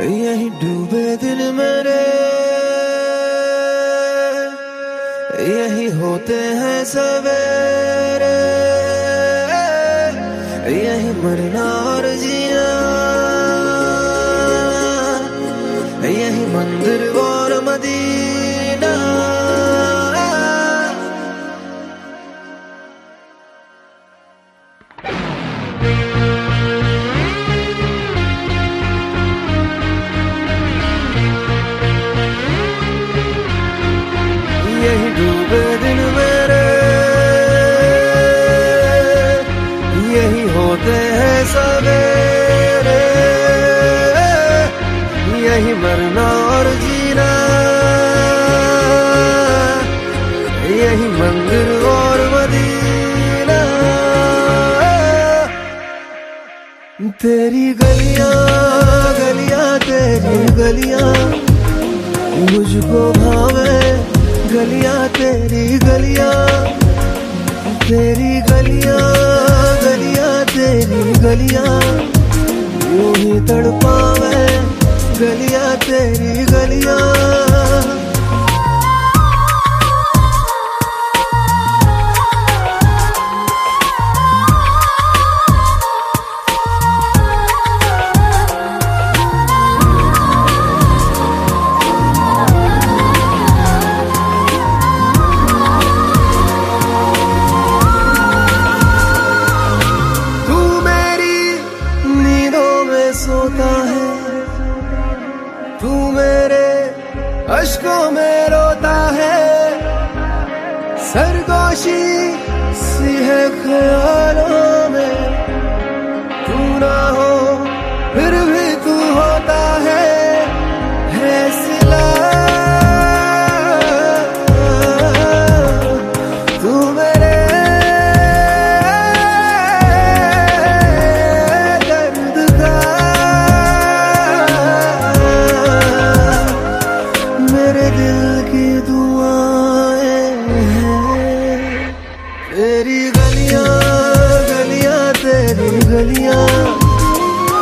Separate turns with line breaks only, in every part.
यही डूबे दिल मेरे। यही होते हैं सवेरे। यही मरना सवेरे यही मरना और जीना। यही मंदिर और मदीना। तेरी गलियाँ गलियाँ, तेरी गलियाँ। मुझको भावे गलियाँ, तेरी गलियाँ। तेरी गलियाँ गलियाँ। तेरी गलियाँ यूँ ही तड़पावे तू मेरे अशकों में रोता है। सरगोशी सी है ख्यालों।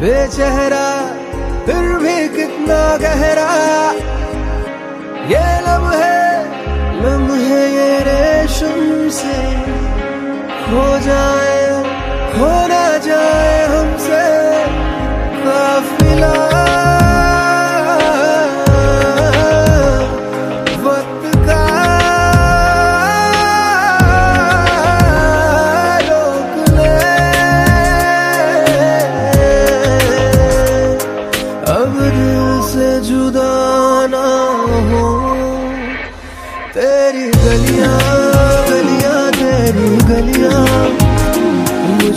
बेचेहरा फिर भी कितना गहरा। ये लम्हे लम्हे ये रेशम से हो जाए।